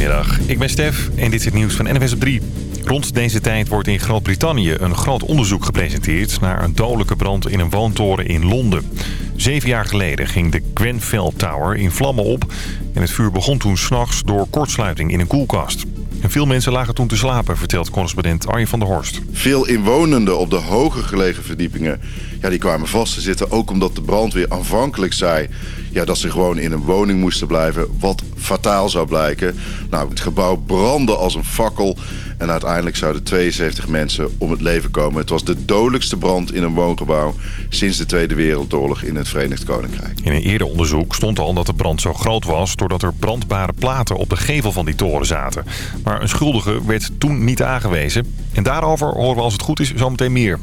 Goedemiddag, ik ben Stef en dit is het nieuws van NWS op 3. Rond deze tijd wordt in Groot-Brittannië een groot onderzoek gepresenteerd... naar een dodelijke brand in een woontoren in Londen. Zeven jaar geleden ging de Grenfell Tower in vlammen op... en het vuur begon toen s'nachts door kortsluiting in een koelkast. En veel mensen lagen toen te slapen, vertelt correspondent Arjen van der Horst. Veel inwonenden op de hoger gelegen verdiepingen ja, die kwamen vast te zitten. Ook omdat de brandweer aanvankelijk zei ja, dat ze gewoon in een woning moesten blijven. Wat fataal zou blijken. Nou, het gebouw brandde als een fakkel. En uiteindelijk zouden 72 mensen om het leven komen. Het was de dodelijkste brand in een woongebouw sinds de Tweede Wereldoorlog in het Verenigd Koninkrijk. In een eerder onderzoek stond al dat de brand zo groot was... doordat er brandbare platen op de gevel van die toren zaten. Maar een schuldige werd toen niet aangewezen. En daarover horen we als het goed is zometeen meer.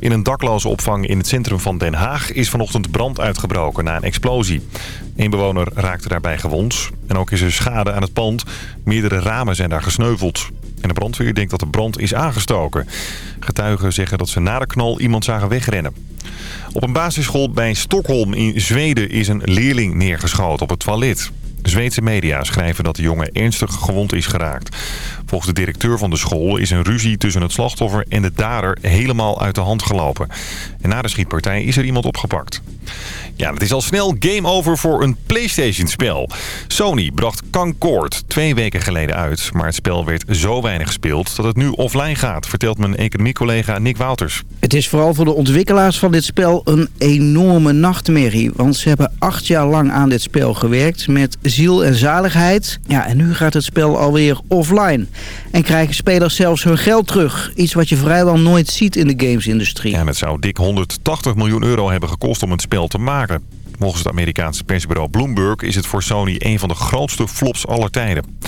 In een dakloze opvang in het centrum van Den Haag is vanochtend brand uitgebroken na een explosie. Een bewoner raakte daarbij gewond. En ook is er schade aan het pand. Meerdere ramen zijn daar gesneuveld. En de brandweer denkt dat de brand is aangestoken. Getuigen zeggen dat ze na de knal iemand zagen wegrennen. Op een basisschool bij Stockholm in Zweden is een leerling neergeschoten op het toilet. Zweedse media schrijven dat de jongen ernstig gewond is geraakt. Volgens de directeur van de school is een ruzie tussen het slachtoffer en de dader helemaal uit de hand gelopen. En na de schietpartij is er iemand opgepakt. Ja, het is al snel game over voor een Playstation-spel. Sony bracht Concord twee weken geleden uit. Maar het spel werd zo weinig gespeeld dat het nu offline gaat... vertelt mijn economiecollega Nick Wouters. Het is vooral voor de ontwikkelaars van dit spel een enorme nachtmerrie. Want ze hebben acht jaar lang aan dit spel gewerkt met ziel en zaligheid. Ja, en nu gaat het spel alweer offline. En krijgen spelers zelfs hun geld terug. Iets wat je vrijwel nooit ziet in de gamesindustrie. Ja, het zou dik 180 miljoen euro hebben gekost om het spel te maken. Volgens het Amerikaanse persbureau Bloomberg is het voor Sony een van de grootste flops aller tijden.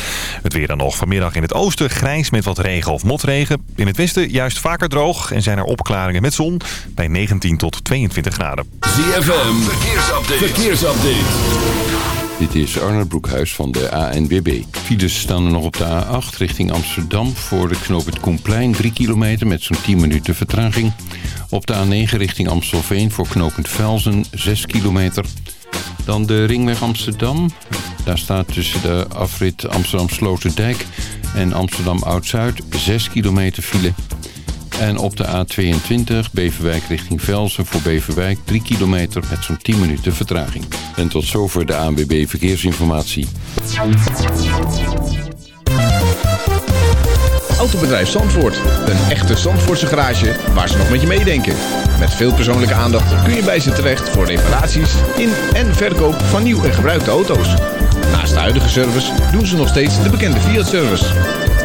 Het weer dan nog vanmiddag in het oosten grijs met wat regen of motregen. In het westen juist vaker droog en zijn er opklaringen met zon bij 19 tot 22 graden. ZFM, verkeersupdate. verkeersupdate. Dit is Arnold Broekhuis van de ANWB. Files staan er nog op de A8 richting Amsterdam... voor de knoop het Koenplein 3 kilometer met zo'n 10 minuten vertraging. Op de A9 richting Amstelveen voor knooppunt Velzen 6 kilometer. Dan de ringweg Amsterdam. Daar staat tussen de afrit Amsterdam Sloterdijk en Amsterdam Oud-Zuid 6 kilometer file... En op de A22 Beverwijk richting Velsen voor Beverwijk 3 kilometer met zo'n 10 minuten vertraging. En tot zover de ANWB Verkeersinformatie. Autobedrijf Zandvoort. Een echte Zandvoortse garage waar ze nog met je meedenken. Met veel persoonlijke aandacht kun je bij ze terecht voor reparaties in en verkoop van nieuw en gebruikte auto's. Naast de huidige service doen ze nog steeds de bekende Fiat-service.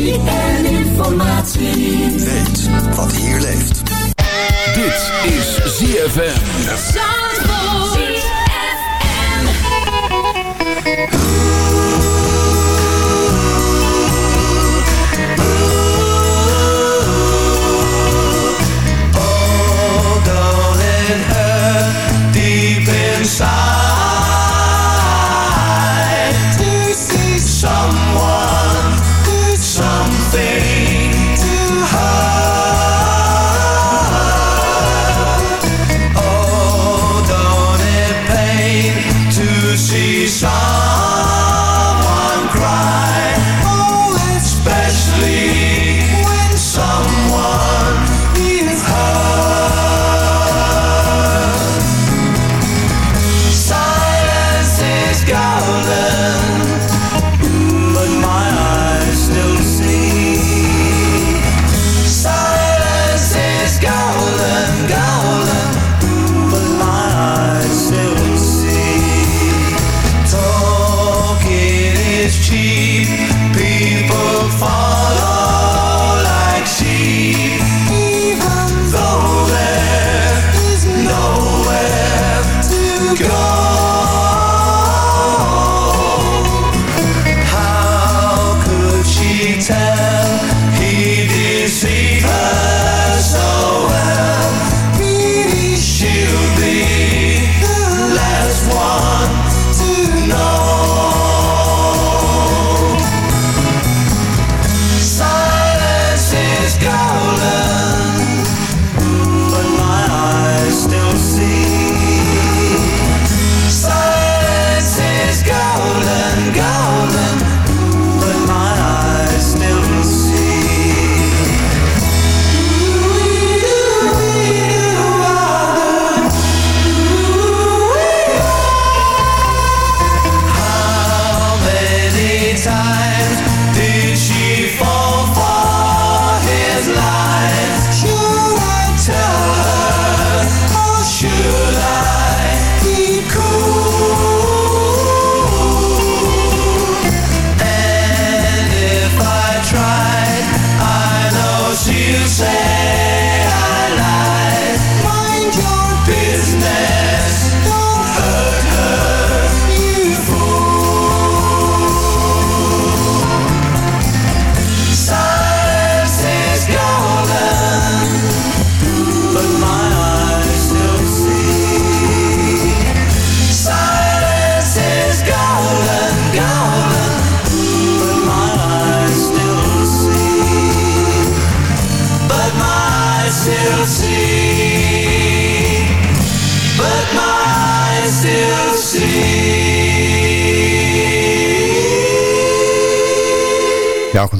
Muziek en informatie. Weet wat hier leeft. Dit is ZFM. Zandvoort.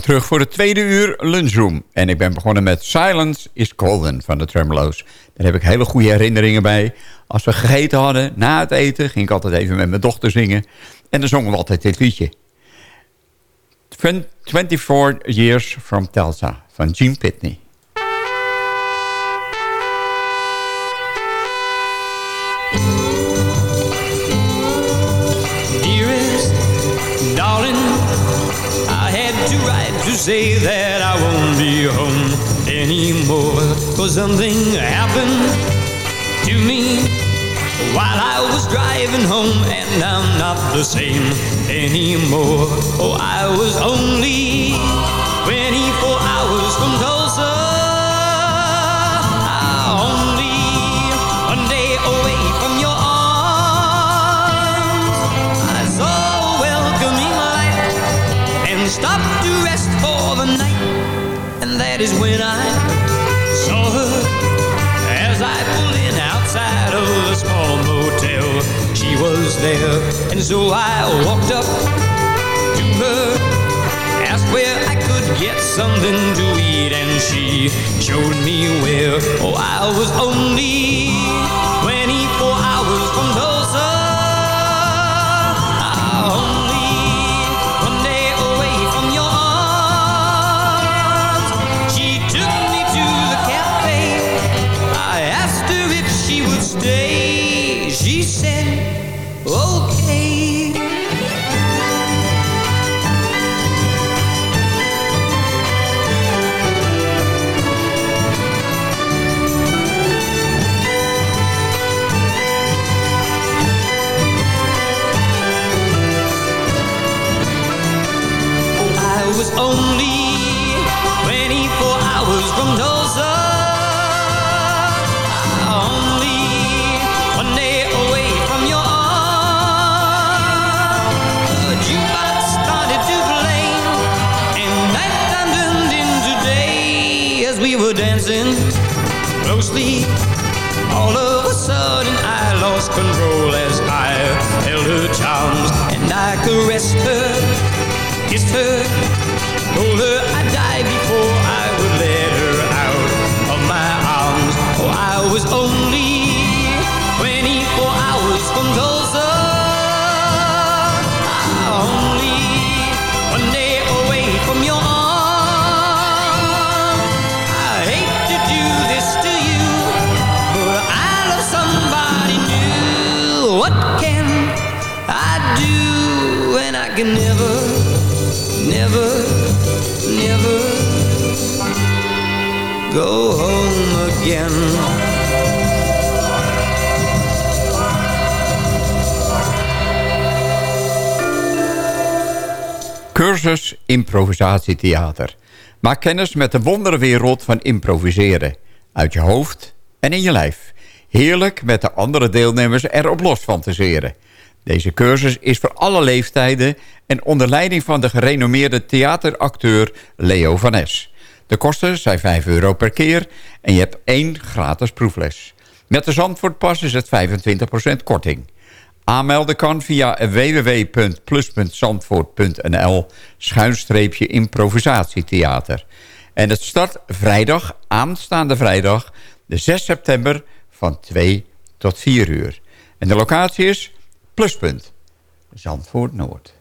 Terug voor het tweede uur lunchroom. En ik ben begonnen met Silence is Golden van de Tremolo's. Daar heb ik hele goede herinneringen bij. Als we gegeten hadden, na het eten, ging ik altijd even met mijn dochter zingen. En dan zongen we altijd dit liedje. 24 Years from Telsa van Gene Pitney. Say that I won't be home anymore. Cause something happened to me while I was driving home, and I'm not the same anymore. Oh, I was only that is when I saw her as I pulled in outside of the small motel. She was there, and so I walked up to her, asked where I could get something to eat, and she showed me where. Oh, I was only 24 we closely. All of a sudden, I lost control as I held her charms and I caressed her kissed her, told her I'd die before I would let her out of my arms. Oh, I was only can never, never, never go home again. Cursus Improvisatietheater. Maak kennis met de wonderwereld van improviseren. Uit je hoofd en in je lijf. Heerlijk met de andere deelnemers erop los fantaseren. Deze cursus is voor alle leeftijden en onder leiding van de gerenommeerde theateracteur Leo van Es. De kosten zijn 5 euro per keer en je hebt één gratis proefles. Met de Zandvoortpas is het 25% korting. Aanmelden kan via www.plus.zandvoort.nl schuinstreepje improvisatietheater. En het start vrijdag, aanstaande vrijdag, de 6 september van 2 tot 4 uur. En de locatie is Pluspunt. Zandvoort Noord.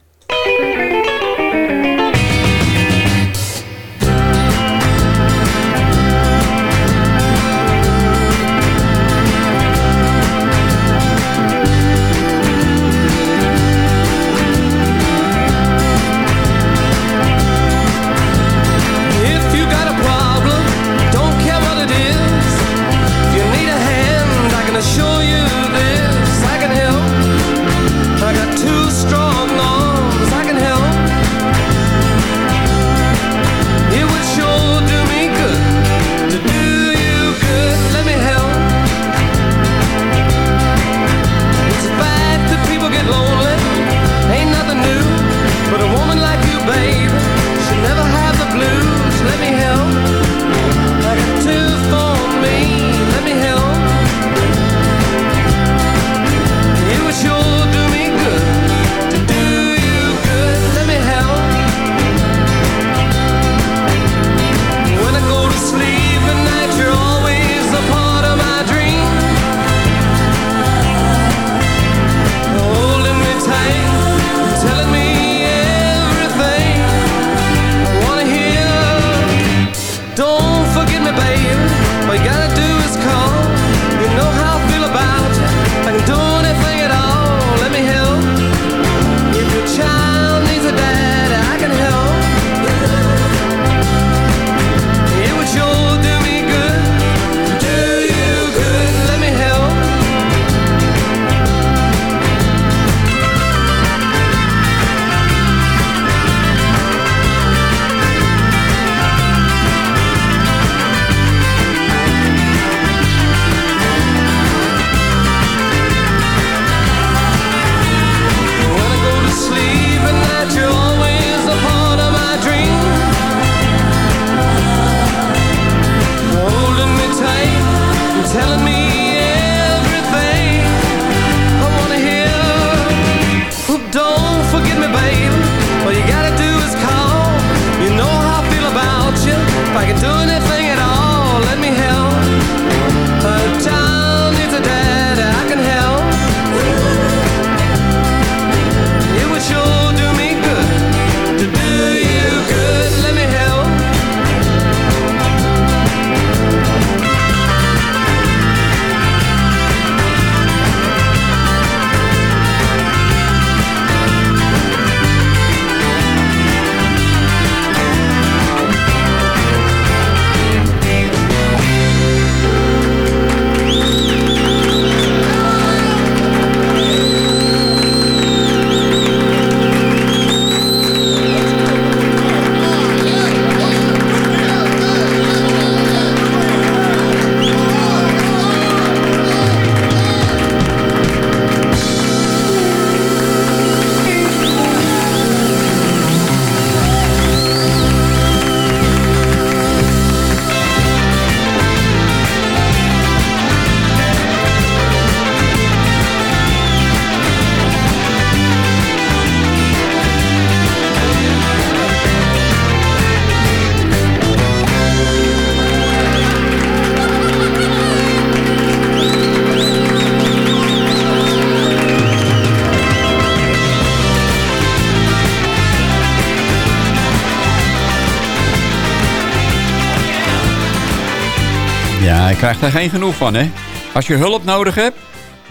Ja, ik krijg daar geen genoeg van, hè? Als je hulp nodig hebt,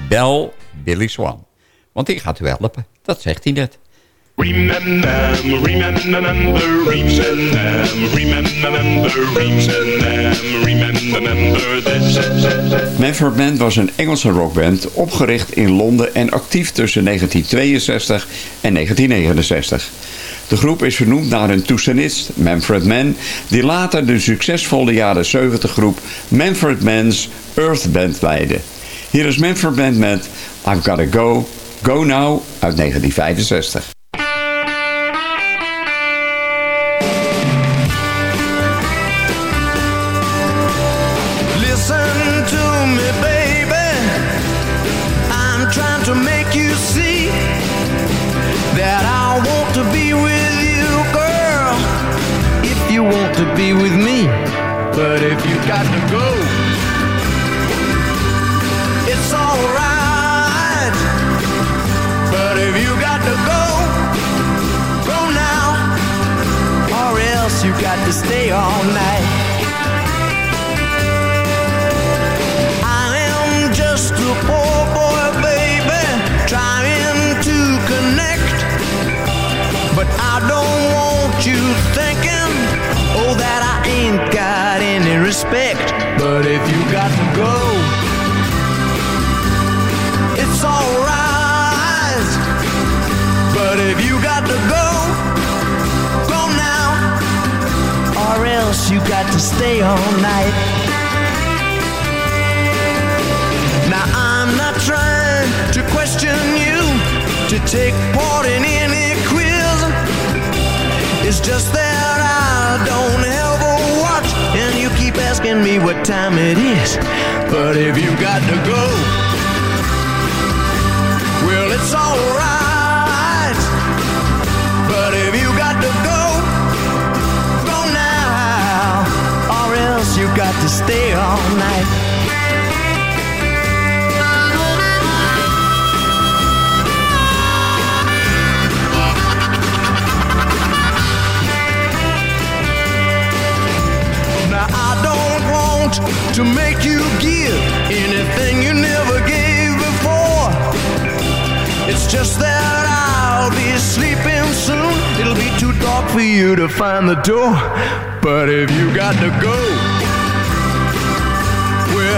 bel Billy Swan. Want die gaat u helpen. Dat zegt hij net. Manfred was een Engelse rockband opgericht in Londen en actief tussen 1962 en 1969 groep is vernoemd naar een toetsenist, Manfred Mann, die later de succesvolle jaren 70 groep Manfred Mann's Earth Band leidde. Hier is Manfred Mann met I've Gotta Go, Go Now uit 1965. Stay all night. I am just a poor boy, baby, trying to connect. But I don't want you thinking, oh, that I ain't got any respect. But if you got to go, it's alright. But if you got to go, else you got to stay all night. Now I'm not trying to question you to take part in any quiz. It's just that I don't ever watch, and you keep asking me what time it is. But if you got to go, got to stay all night. Now I don't want to make you give anything you never gave before. It's just that I'll be sleeping soon. It'll be too dark for you to find the door. But if you got to go,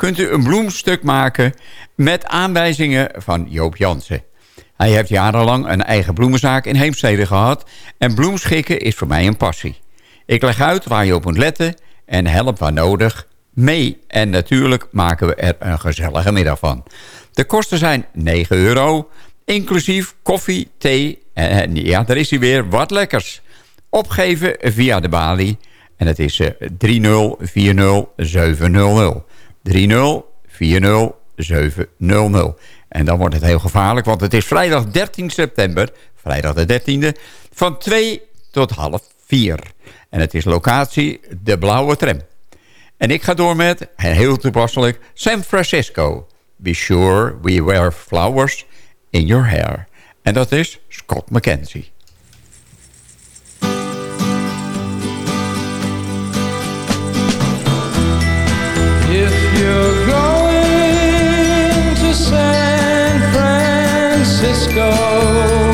kunt u een bloemstuk maken... met aanwijzingen van Joop Jansen. Hij heeft jarenlang een eigen bloemenzaak in Heemstede gehad... en bloemschikken is voor mij een passie. Ik leg uit waar je op moet letten en help waar nodig mee. En natuurlijk maken we er een gezellige middag van. De kosten zijn 9 euro, inclusief koffie, thee... en ja, daar is hij weer, wat lekkers... Opgeven via de balie. En het is eh, 3040700. 3040700. En dan wordt het heel gevaarlijk, want het is vrijdag 13 september, vrijdag de 13e, van 2 tot half 4. En het is locatie de Blauwe Tram. En ik ga door met, heel toepasselijk, San Francisco. Be sure we wear flowers in your hair. En dat is Scott McKenzie. Francisco,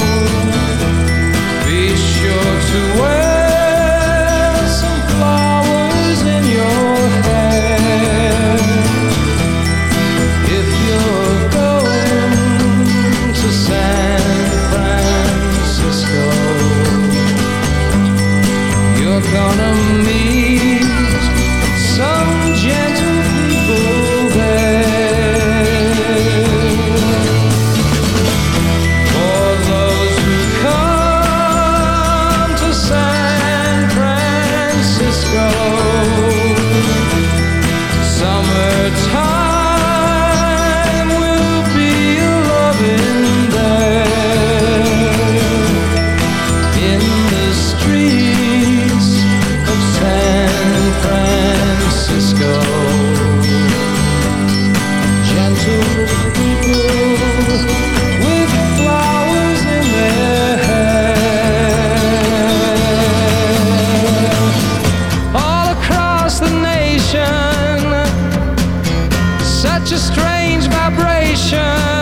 vibration.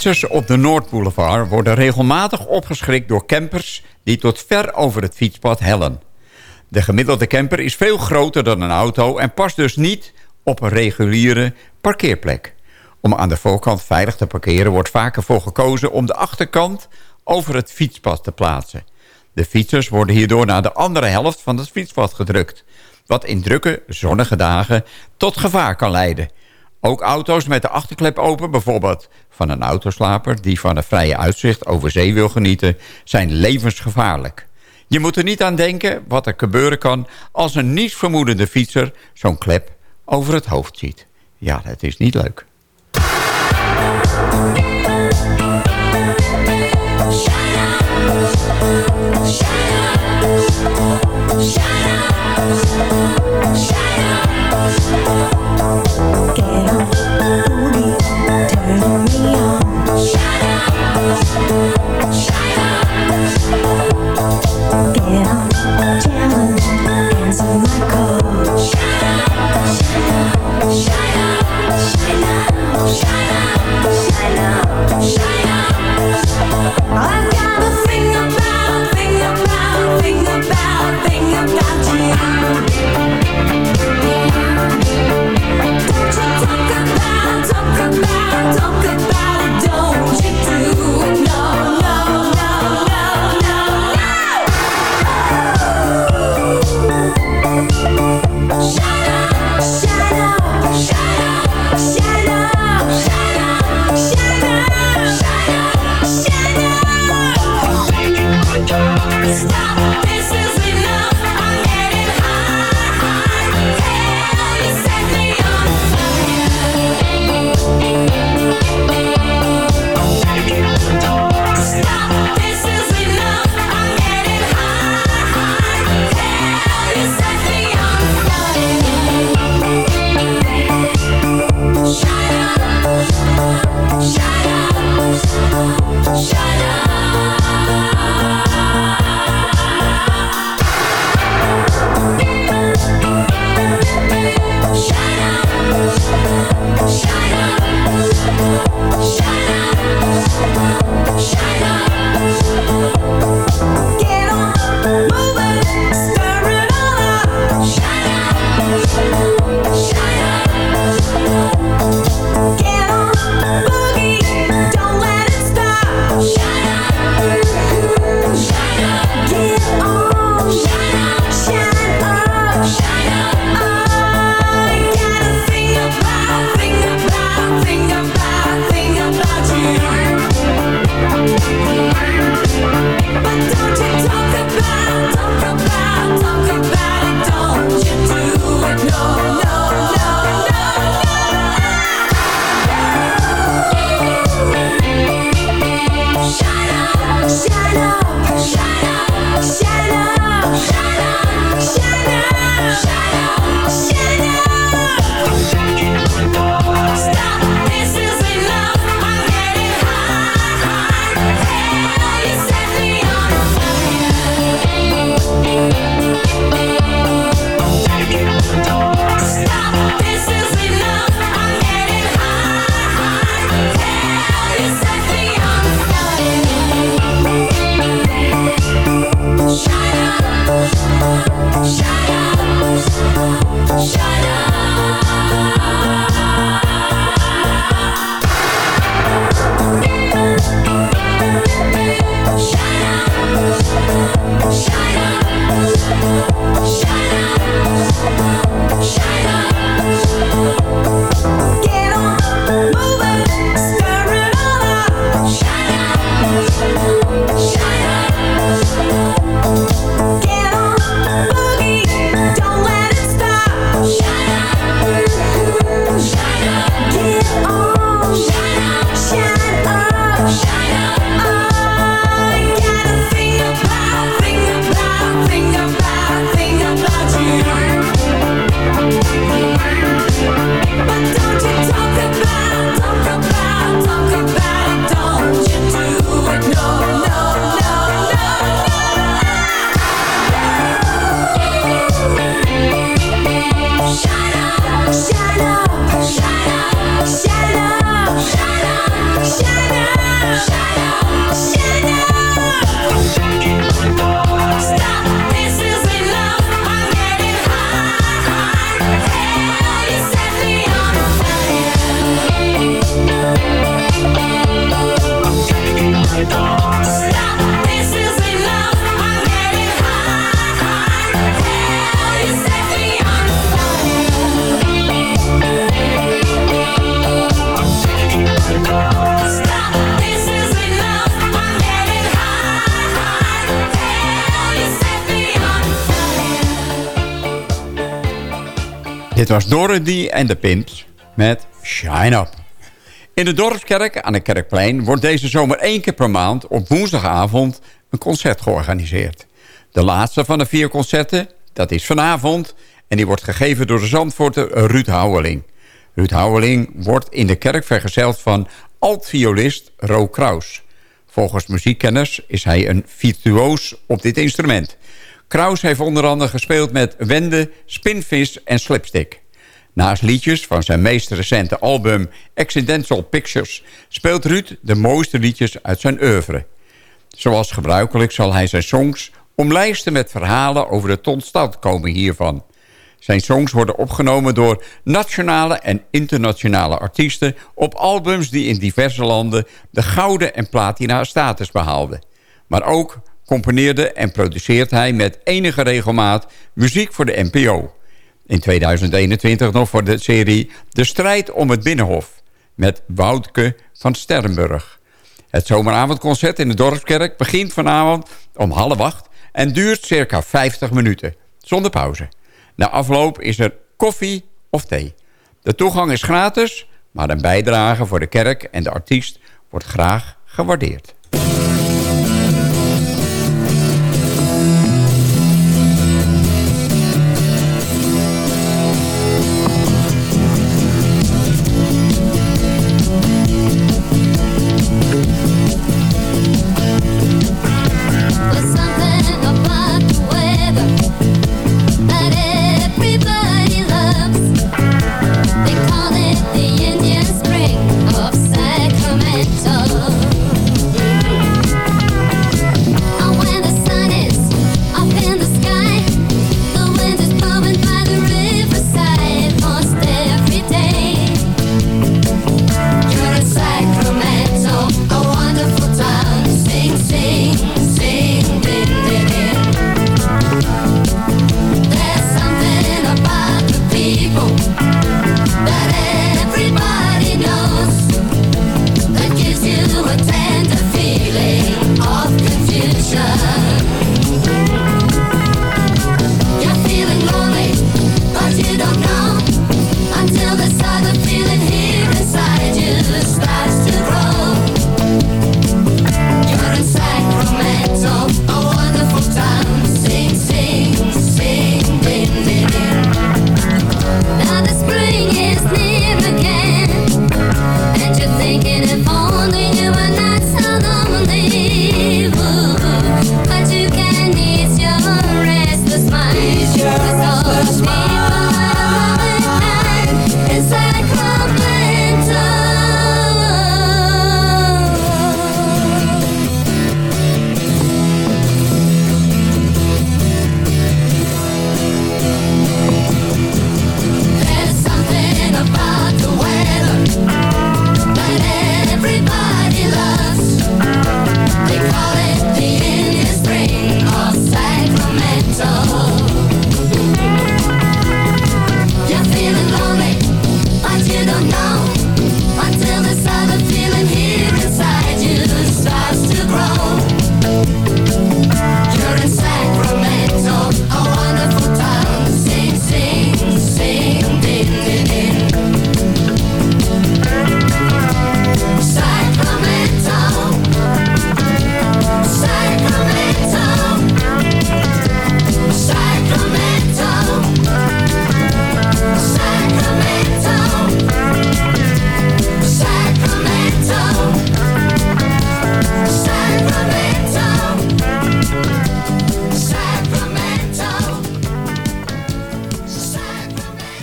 Fietsers op de Noordboulevard worden regelmatig opgeschrikt door campers... die tot ver over het fietspad hellen. De gemiddelde camper is veel groter dan een auto... en past dus niet op een reguliere parkeerplek. Om aan de voorkant veilig te parkeren wordt vaker voor gekozen... om de achterkant over het fietspad te plaatsen. De fietsers worden hierdoor naar de andere helft van het fietspad gedrukt... wat in drukke, zonnige dagen tot gevaar kan leiden... Ook auto's met de achterklep open, bijvoorbeeld van een autoslaper... die van een vrije uitzicht over zee wil genieten, zijn levensgevaarlijk. Je moet er niet aan denken wat er gebeuren kan... als een niet vermoedende fietser zo'n klep over het hoofd ziet. Ja, dat is niet leuk. I've was Dorothy en de Pimps met Shine Up. In de Dorpskerk aan de Kerkplein wordt deze zomer één keer per maand... op woensdagavond een concert georganiseerd. De laatste van de vier concerten, dat is vanavond... en die wordt gegeven door de Zandvoorter Ruud Houweling. Ruud Houweling wordt in de kerk vergezeld van altviolist Ro Kraus. Volgens muziekkenners is hij een virtuoos op dit instrument. Kraus heeft onder andere gespeeld met Wende, Spinvis en Slipstick. Naast liedjes van zijn meest recente album Accidental Pictures... speelt Ruud de mooiste liedjes uit zijn oeuvre. Zoals gebruikelijk zal hij zijn songs omlijsten met verhalen over de totstandkoming hiervan. Zijn songs worden opgenomen door nationale en internationale artiesten... op albums die in diverse landen de gouden en platina status behaalden. Maar ook componeerde en produceert hij met enige regelmaat muziek voor de NPO. In 2021 nog voor de serie De Strijd om het Binnenhof... met Woutke van Sternburg. Het zomeravondconcert in de Dorpskerk begint vanavond om half acht... en duurt circa 50 minuten, zonder pauze. Na afloop is er koffie of thee. De toegang is gratis, maar een bijdrage voor de kerk en de artiest wordt graag gewaardeerd.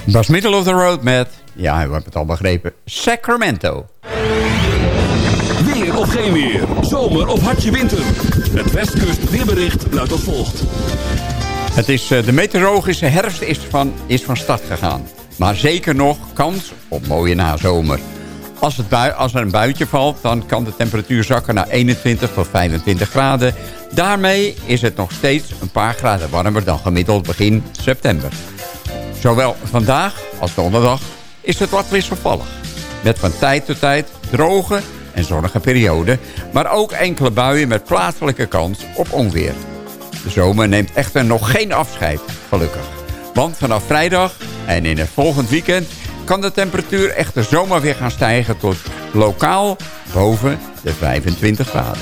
Was Middle of the Road met, ja, we hebben het al begrepen, Sacramento. Weer of geen weer. Zomer of hartje winter. Het Westkust weerbericht luidt als volgt. Het is, eh, de meteorologische herfst is van, is van start gegaan. Maar zeker nog kans op mooie nazomer. Als, het bui, als er een buitje valt, dan kan de temperatuur zakken naar 21 tot 25 graden. Daarmee is het nog steeds een paar graden warmer dan gemiddeld begin september. Zowel vandaag als donderdag is het wat wisselvallig. Met van tijd tot tijd droge en zonnige perioden... maar ook enkele buien met plaatselijke kans op onweer. De zomer neemt echter nog geen afscheid, gelukkig. Want vanaf vrijdag En in het volgend weekend kan de temperatuur echter zomaar weer gaan stijgen tot lokaal boven de 25 graden.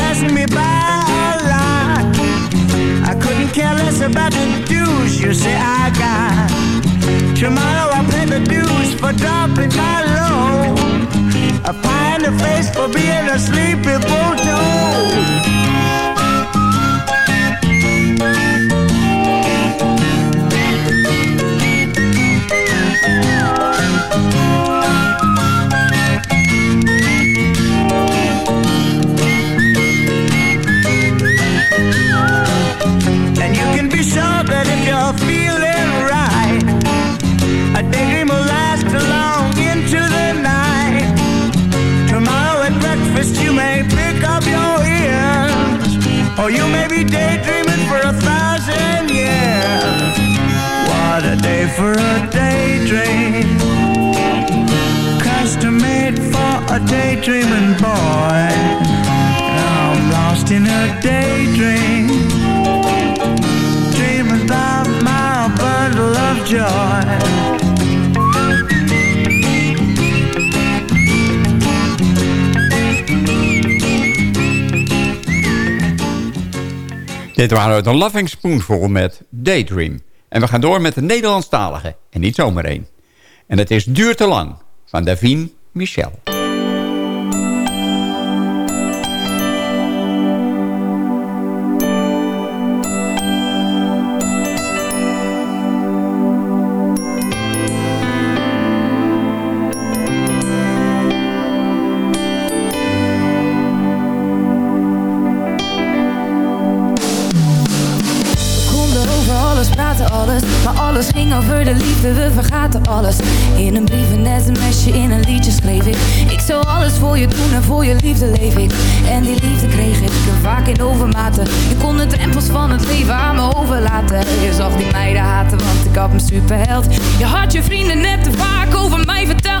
about the dues you say I got. Tomorrow I'll pay the dues for dropping my load. A pie in the face for being a sleepy bulldog. For a daydream, custom made for a daydreaming boy. I'm lost in a daydream dreaming about my bundle of joy. Dit waren de Loving Spoonful met Daydream. En we gaan door met de Nederlandstalige. En niet zomaar één. En het is Duur te lang van Davine Michel. Praten, alles. Maar alles ging over de liefde, we vergaten alles. In een brief, een sms'je, in een liedje schreef ik. Ik zou alles voor je doen en voor je liefde leef ik. En die liefde kreeg ik vaak in overmaten. Je kon de drempels van het leven aan me overlaten. Je zag die meiden haten, want ik had me superheld. Je had je vrienden net te vaak over mij verteld.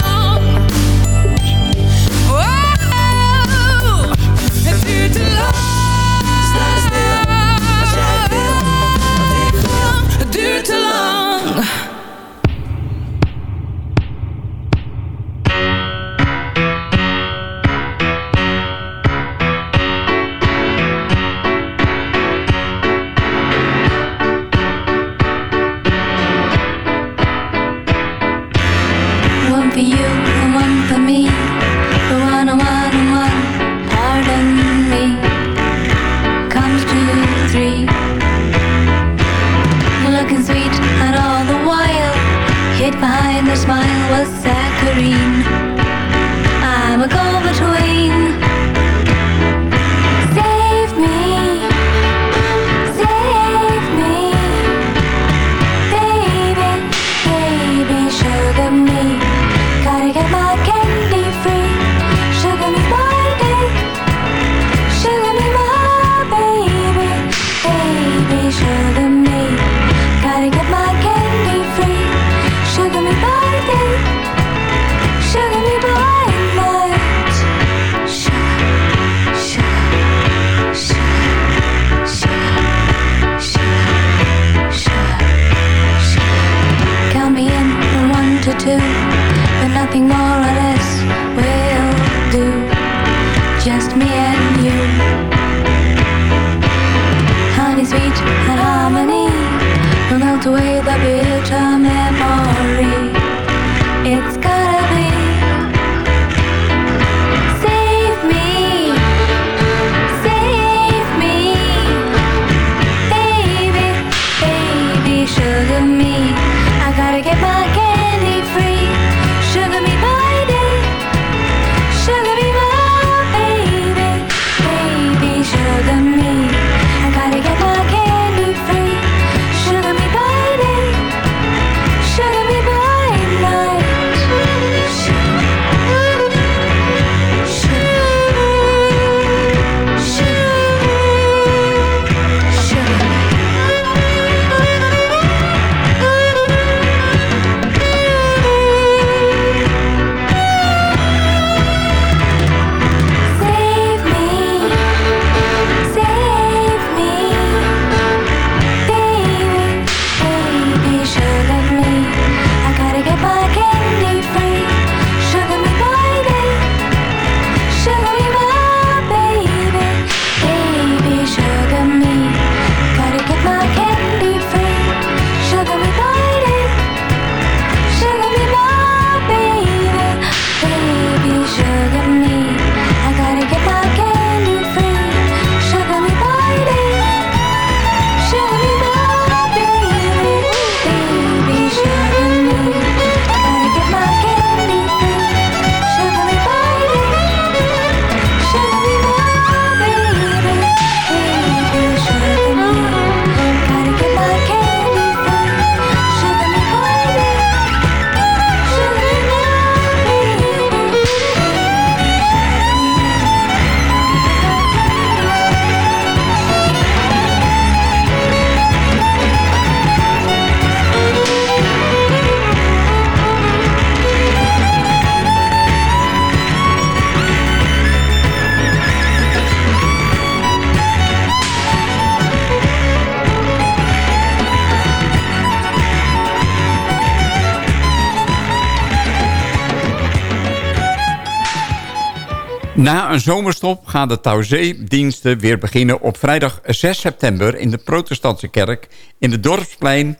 Na een zomerstop gaan de Tauzee-diensten weer beginnen op vrijdag 6 september in de protestantse kerk in de dorpsplein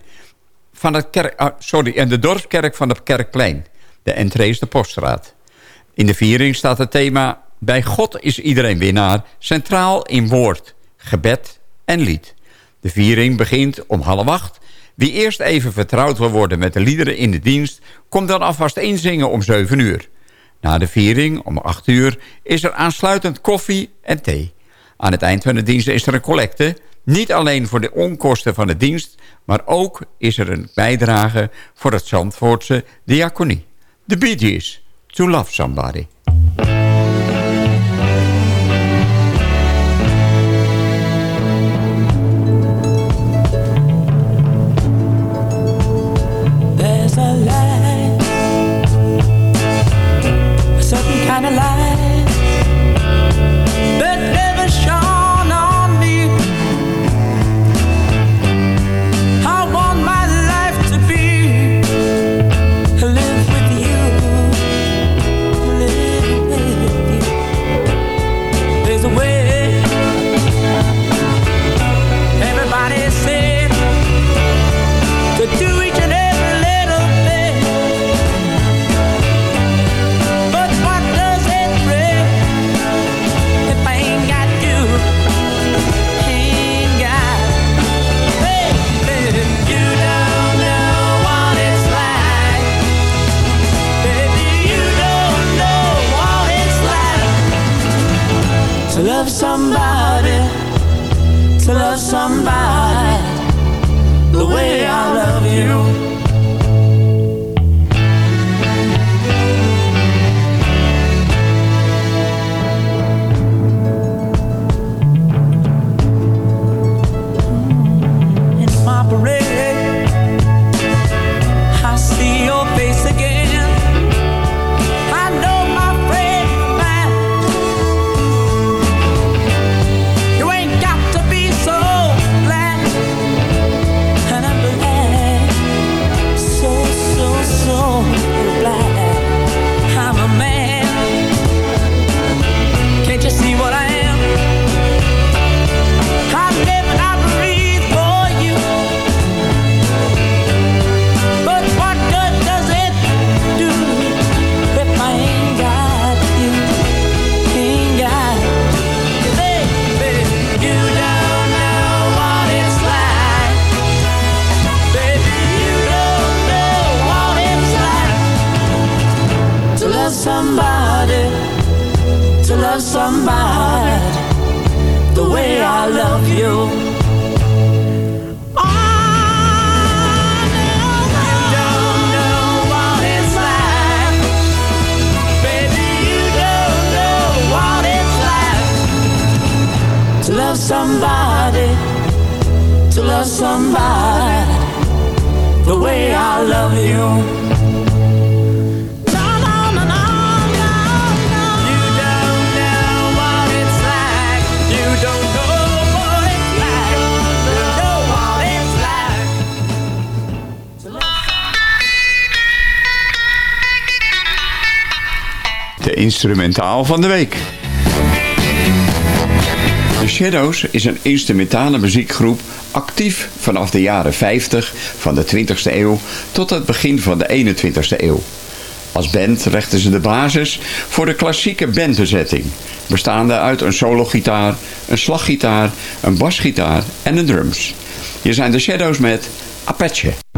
van het ah, sorry, in de dorpskerk van het Kerkplein. De entree is de Poststraat. In de viering staat het thema Bij God is iedereen winnaar, centraal in woord, gebed en lied. De viering begint om half acht. Wie eerst even vertrouwd wil worden met de liederen in de dienst... komt dan alvast inzingen om 7 uur. Na de viering om 8 uur is er aansluitend koffie en thee. Aan het eind van de dienst is er een collecte. Niet alleen voor de onkosten van de dienst... maar ook is er een bijdrage voor het Zandvoortse diaconie. De Bee Gees, To Love Somebody. Love somebody. The way I love you. Instrumentaal van de week. Shadows is een instrumentale muziekgroep actief vanaf de jaren 50 van de 20e eeuw tot het begin van de 21e eeuw. Als band legden ze de basis voor de klassieke bandbezetting, bestaande uit een sologitaar, een slaggitaar, een basgitaar en een drums. Hier zijn de Shadows met Apache.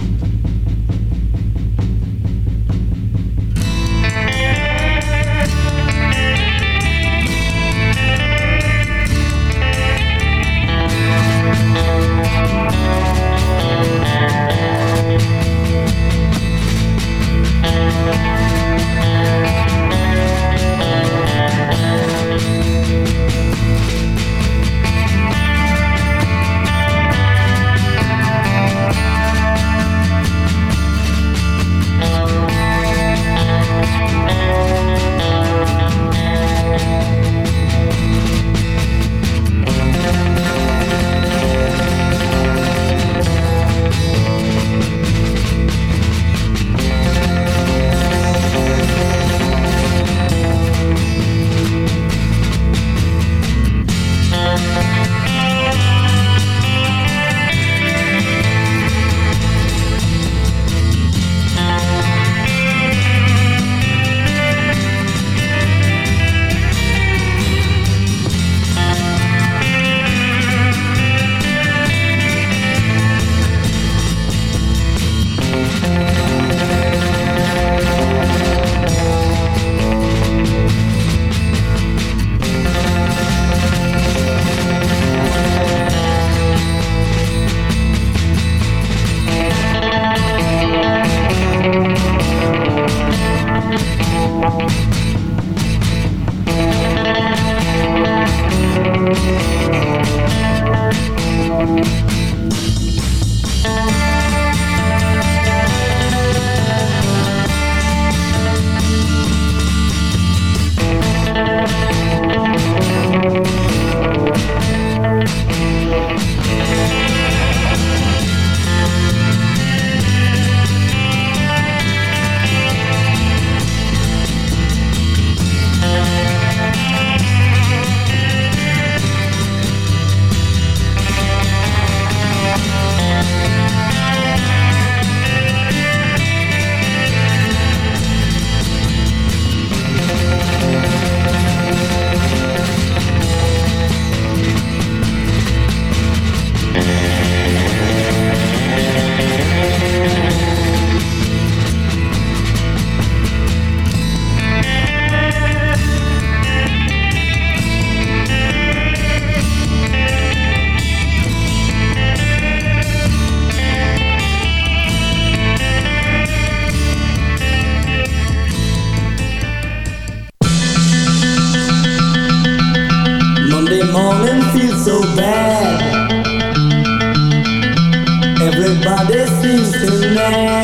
To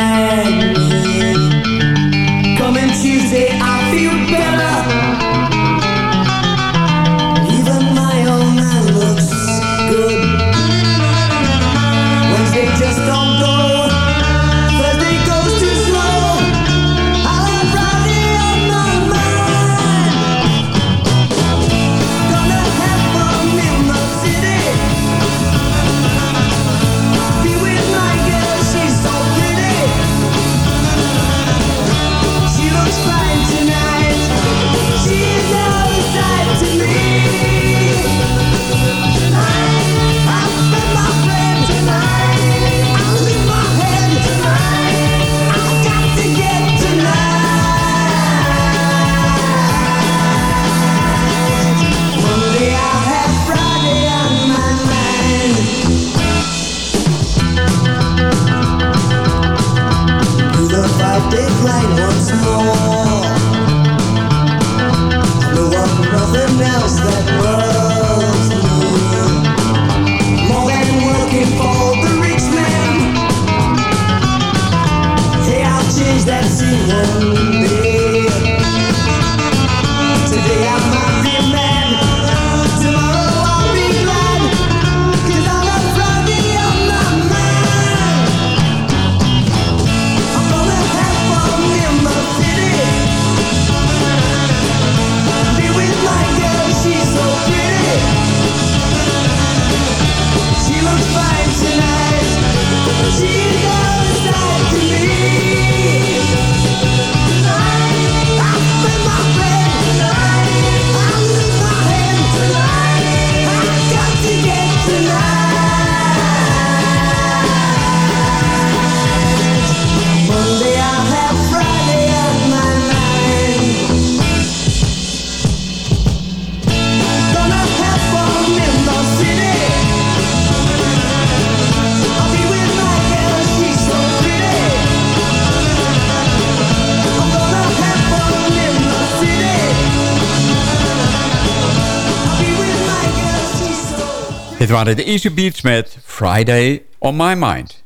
waren de Easy Beats met Friday on My Mind.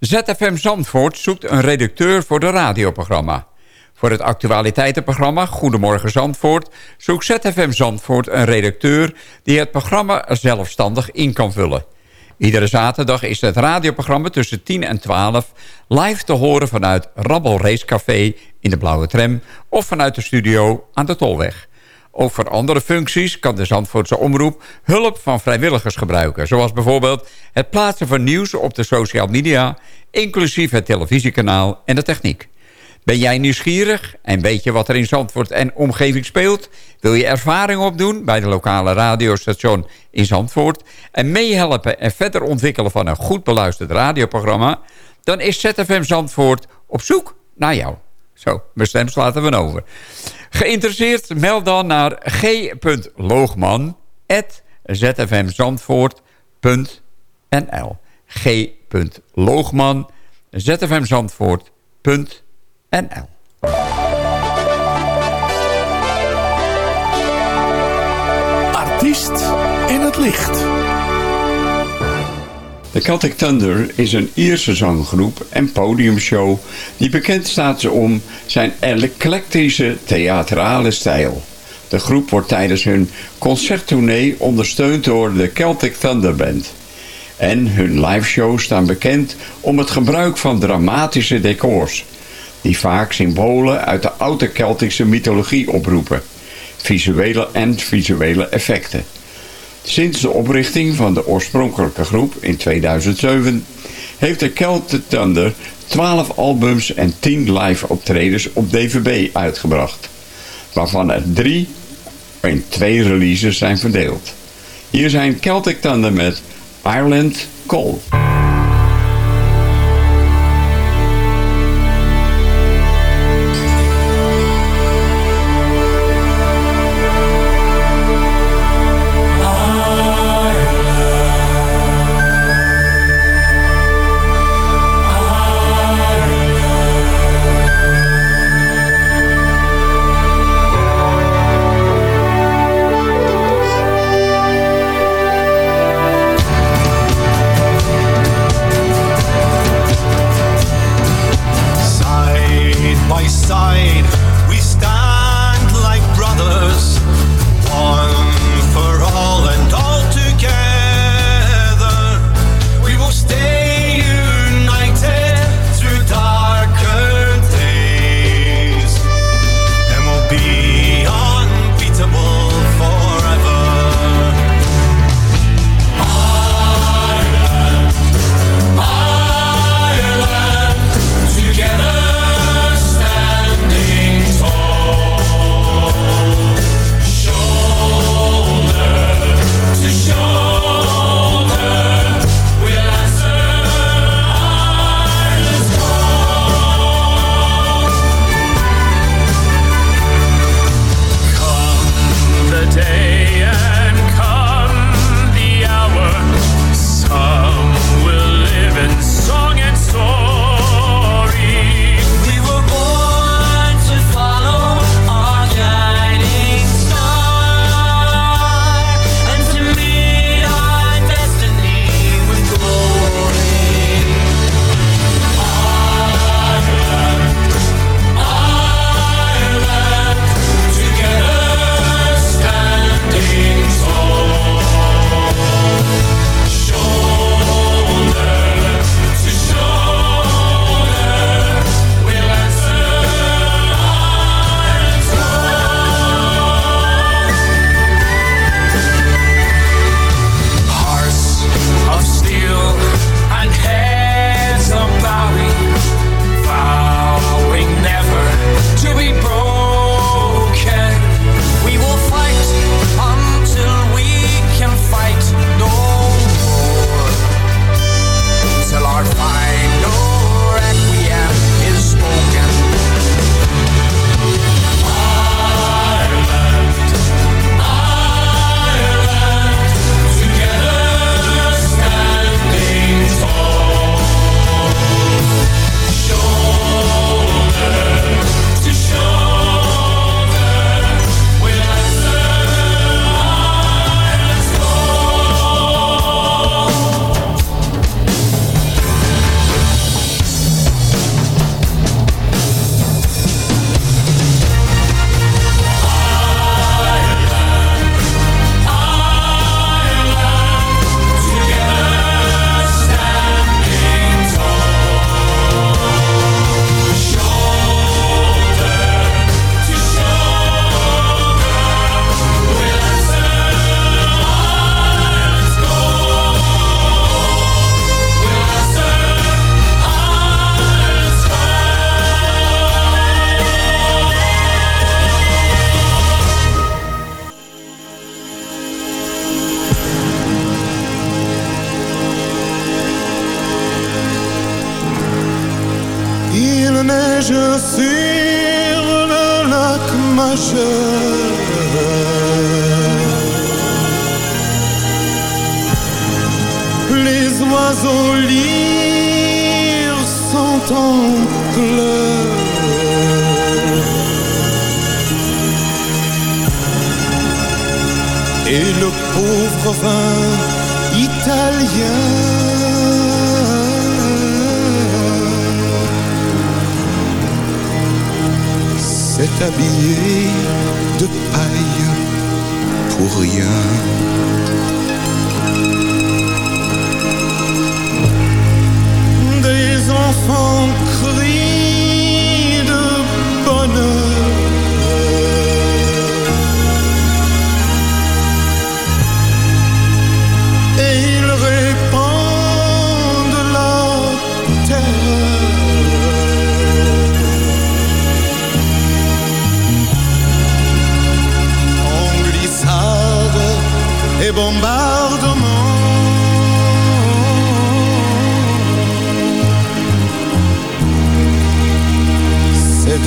ZFM Zandvoort zoekt een redacteur voor de radioprogramma. Voor het actualiteitenprogramma Goedemorgen Zandvoort... zoekt ZFM Zandvoort een redacteur... die het programma zelfstandig in kan vullen. Iedere zaterdag is het radioprogramma tussen 10 en 12... live te horen vanuit Rabbel Racecafé in de Blauwe Tram... of vanuit de studio aan de Tolweg. Ook voor andere functies kan de Zandvoortse omroep hulp van vrijwilligers gebruiken. Zoals bijvoorbeeld het plaatsen van nieuws op de social media... inclusief het televisiekanaal en de techniek. Ben jij nieuwsgierig en weet je wat er in Zandvoort en omgeving speelt? Wil je ervaring opdoen bij de lokale radiostation in Zandvoort... en meehelpen en verder ontwikkelen van een goed beluisterd radioprogramma... dan is ZFM Zandvoort op zoek naar jou. Zo, mijn stem er van over. Geïnteresseerd, meld dan naar g.loogman.zfmzandvoort.nl g.loogman zfmzandvoort.nl Artiest in het licht. De Celtic Thunder is een Ierse zanggroep en podiumshow die bekend staat om zijn eclectische theatrale stijl. De groep wordt tijdens hun concerttournee ondersteund door de Celtic Thunder Band. En hun liveshows staan bekend om het gebruik van dramatische decors, die vaak symbolen uit de oude Keltische mythologie oproepen, visuele en visuele effecten. Sinds de oprichting van de oorspronkelijke groep in 2007 heeft de Celtic Thunder 12 albums en 10 live optredens op DVB uitgebracht, waarvan er drie in twee releases zijn verdeeld. Hier zijn Celtic Thunder met Ireland Call.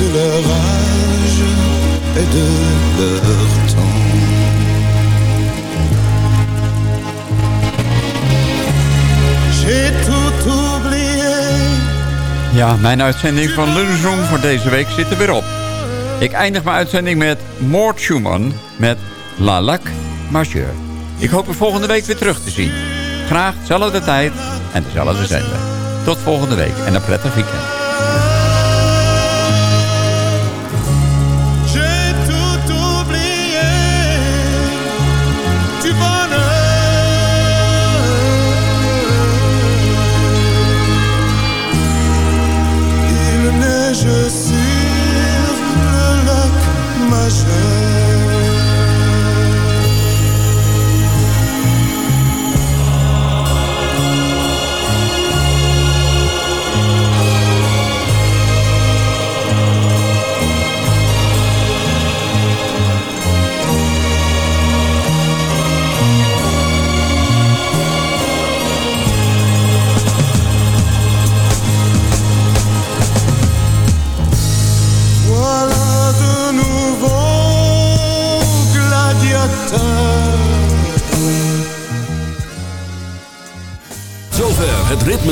De leur âge et de leur temps. J'ai tout oublié. Ja, mijn uitzending van Lunchroom voor deze week zit er weer op. Ik eindig mijn uitzending met Mort Schumann met La Lac Majeur. Ik hoop u volgende week weer terug te zien. Graag dezelfde tijd en dezelfde zender. Tot volgende week en een prettig weekend.